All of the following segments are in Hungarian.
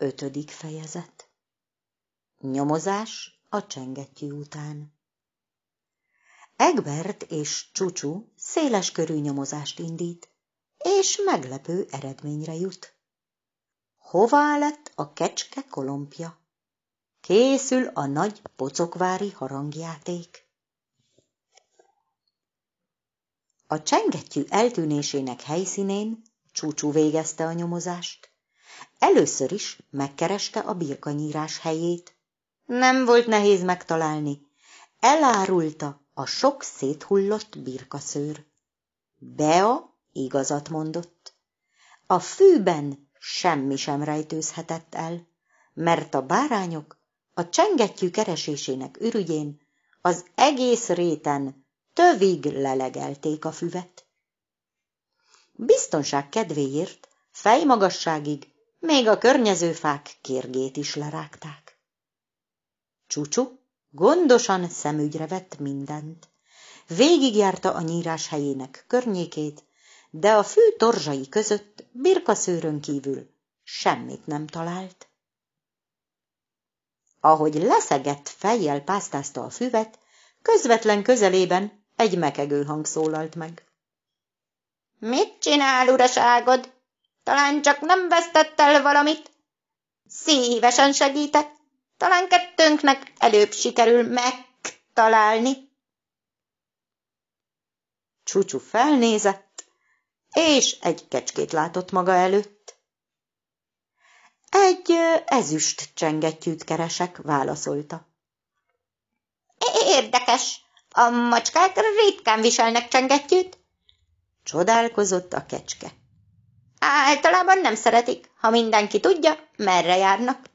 Ötödik fejezet Nyomozás a csengettyű után Egbert és Csucsu széles körű nyomozást indít, és meglepő eredményre jut. Hová lett a kecske kolompja? Készül a nagy pocokvári harangjáték. A csengettyű eltűnésének helyszínén Csúcsú végezte a nyomozást. Először is megkereste a birkanyírás helyét. Nem volt nehéz megtalálni. Elárulta a sok széthullott birkaszőr. Bea igazat mondott. A fűben semmi sem rejtőzhetett el, mert a bárányok a csengettyű keresésének ürügyén az egész réten tövig lelegelték a füvet. Biztonság kedvéért fejmagasságig még a környező fák kérgét is lerágták. Csúcsú gondosan szemügyre vett mindent. Végigjárta a nyírás helyének környékét, de a fű torzsai között birkaszőrön kívül semmit nem talált. Ahogy leszegett fejjel pásztázta a füvet, közvetlen közelében egy mekegő hang szólalt meg. Mit csinál, uraságod? Talán csak nem vesztett el valamit? Szívesen segítek. Talán kettőnknek előbb sikerül megtalálni. Csúcsú felnézett, és egy kecskét látott maga előtt. Egy ezüst csengettyűt keresek, válaszolta. Érdekes, a macskák ritkán viselnek csengettyűt. Csodálkozott a kecske. Általában nem szeretik, ha mindenki tudja, merre járnak.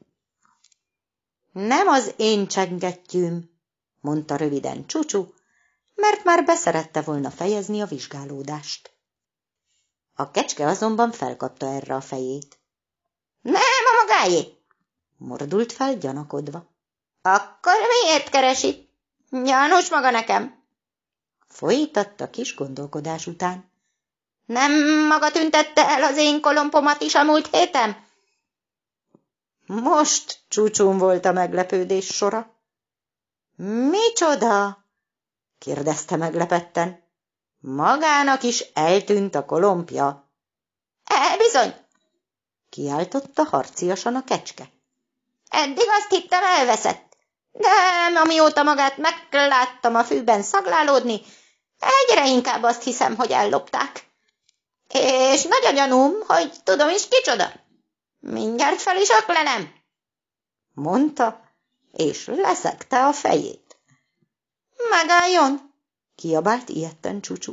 Nem az én csengettyűm, mondta röviden Csucsu, mert már beszerette volna fejezni a vizsgálódást. A kecske azonban felkapta erre a fejét. Nem a magáé! Mordult fel gyanakodva. Akkor miért keresi? János maga nekem. Folytatta kis gondolkodás után. Nem maga tüntette el az én kolompomat is a múlt héten? Most csúcsún volt a meglepődés sora. Micsoda? kérdezte meglepetten. Magának is eltűnt a kolompja. E, bizony, kiáltotta harciasan a kecske. Eddig azt hittem elveszett, de amióta magát megláttam a fűben szaglálódni, egyre inkább azt hiszem, hogy ellopták. És nagy a gyanúm, hogy tudom is kicsoda. Mindjárt fel is öklenem. Mondta, és leszekte a fejét. Megálljon, kiabált ilyetten csúcsú.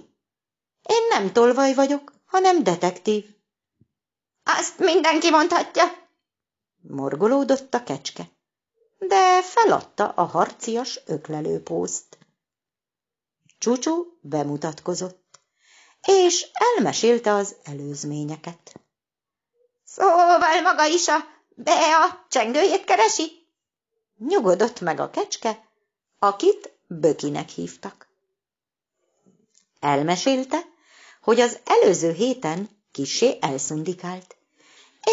Én nem tolvaj vagyok, hanem detektív. Azt mindenki mondhatja, morgolódott a kecske, de feladta a harcias öklelőpószt. Csúcsú bemutatkozott, és elmesélte az előzményeket. Szóval maga is a Bea csengőjét keresi? Nyugodott meg a kecske, akit Bökinek hívtak. Elmesélte, hogy az előző héten kisé elszundikált,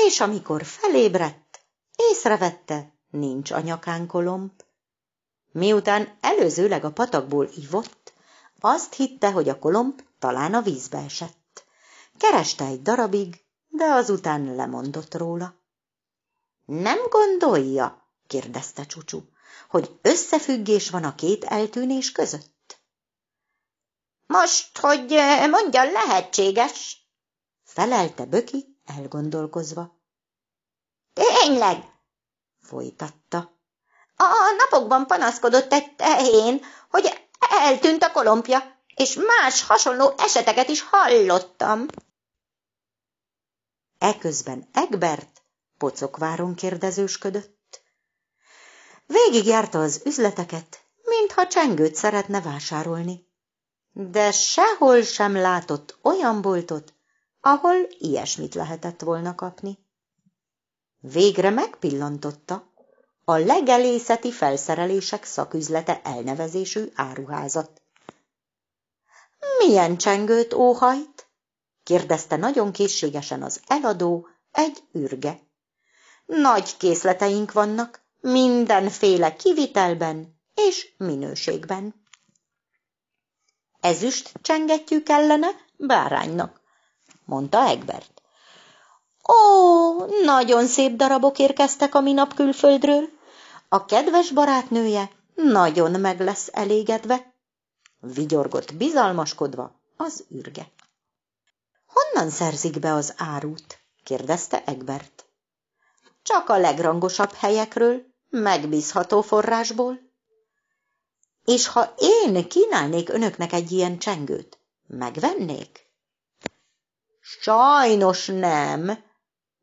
és amikor felébredt, észrevette, nincs a nyakán kolomb. Miután előzőleg a patakból ivott, azt hitte, hogy a kolomb talán a vízbe esett. Kereste egy darabig, de azután lemondott róla. Nem gondolja, kérdezte Csucsu, hogy összefüggés van a két eltűnés között? Most, hogy mondja, lehetséges, felelte Böki elgondolkozva. Tényleg, folytatta. A napokban panaszkodott egy tehén, hogy eltűnt a kolompja, és más hasonló eseteket is hallottam. Eközben Egbert pocokváron kérdezősködött. Végigjárta az üzleteket, mintha csengőt szeretne vásárolni, de sehol sem látott olyan boltot, ahol ilyesmit lehetett volna kapni. Végre megpillantotta a legelészeti felszerelések szaküzlete elnevezésű áruházat. Milyen csengőt óhajt? kérdezte nagyon készségesen az eladó egy ürge. nagy készleteink vannak, mindenféle kivitelben és minőségben. Ezüst csengettyű kellene báránynak, mondta Egbert. Ó, nagyon szép darabok érkeztek a minap külföldről. A kedves barátnője nagyon meg lesz elégedve. Vigyorgott bizalmaskodva az ürge. Honnan szerzik be az árut? kérdezte Egbert. Csak a legrangosabb helyekről, megbízható forrásból. És ha én kínálnék önöknek egy ilyen csengőt, megvennék? Sajnos nem,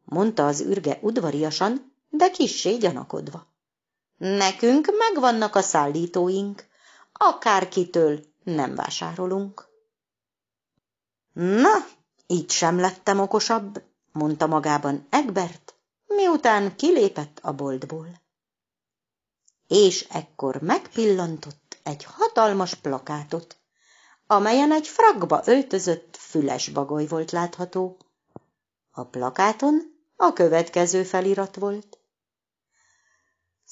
mondta az ürge udvariasan, de kissé gyanakodva. Nekünk megvannak a szállítóink, akárkitől nem vásárolunk. Na, így sem lettem okosabb, mondta magában Egbert, miután kilépett a boltból. És ekkor megpillantott egy hatalmas plakátot, amelyen egy frakba öltözött füles bagoly volt látható. A plakáton a következő felirat volt.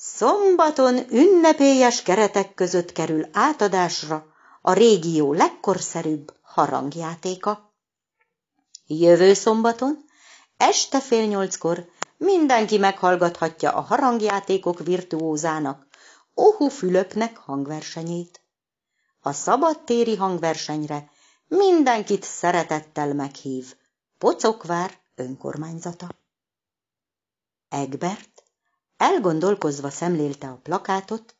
Szombaton ünnepélyes keretek között kerül átadásra a régió legkorszerűbb harangjátéka. Jövő szombaton, este fél nyolckor mindenki meghallgathatja a harangjátékok virtuózának, Ohu Fülöpnek hangversenyét. A szabadtéri hangversenyre mindenkit szeretettel meghív Pocokvár önkormányzata. Egbert elgondolkozva szemlélte a plakátot,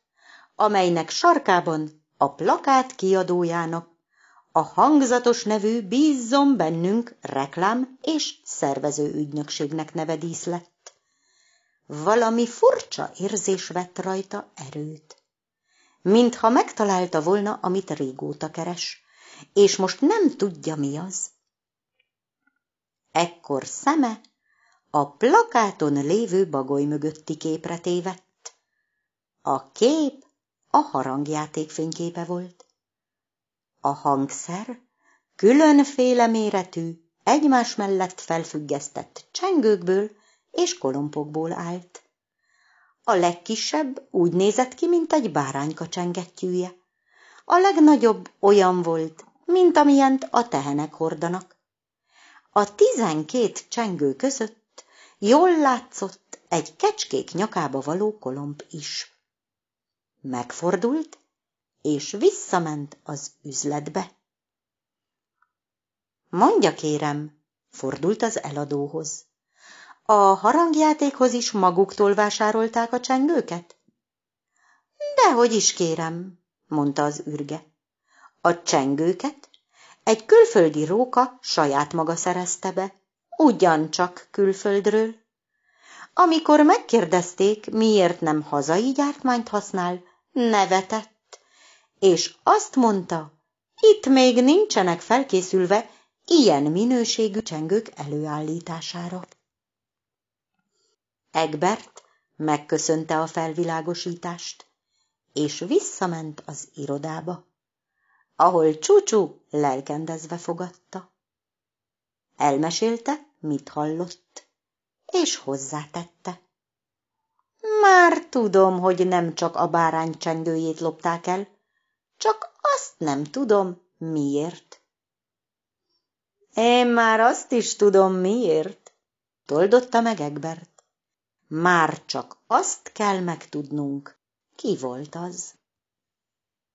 amelynek sarkában a plakát kiadójának a hangzatos nevű Bízzom bennünk reklám és szervező ügynökségnek neve díszlett. Valami furcsa érzés vett rajta erőt. Mintha megtalálta volna, amit régóta keres, és most nem tudja, mi az. Ekkor szeme a plakáton lévő bagoly mögötti képre tévedt. A kép a harangjáték fényképe volt. A hangszer különféle méretű, egymás mellett felfüggesztett csengőkből és kolompokból állt. A legkisebb úgy nézett ki, mint egy bárányka csengettyűje. A legnagyobb olyan volt, mint amilyent a tehenek hordanak. A tizenkét csengő között jól látszott egy kecskék nyakába való kolomb is. Megfordult, és visszament az üzletbe. Mondja, kérem, fordult az eladóhoz. A harangjátékhoz is maguktól vásárolták a csengőket? Dehogy is, kérem, mondta az ürge. A csengőket egy külföldi róka saját maga szerezte be, ugyancsak külföldről. Amikor megkérdezték, miért nem hazai gyártmányt használ, nevetett, és azt mondta, itt még nincsenek felkészülve ilyen minőségű csengők előállítására. Egbert megköszönte a felvilágosítást, és visszament az irodába ahol Csúcsú lelkendezve fogadta. Elmesélte, mit hallott, és hozzátette. Már tudom, hogy nem csak a bárány csengőjét lopták el, csak azt nem tudom, miért. Én már azt is tudom, miért, toldotta meg Egbert. Már csak azt kell megtudnunk, ki volt az.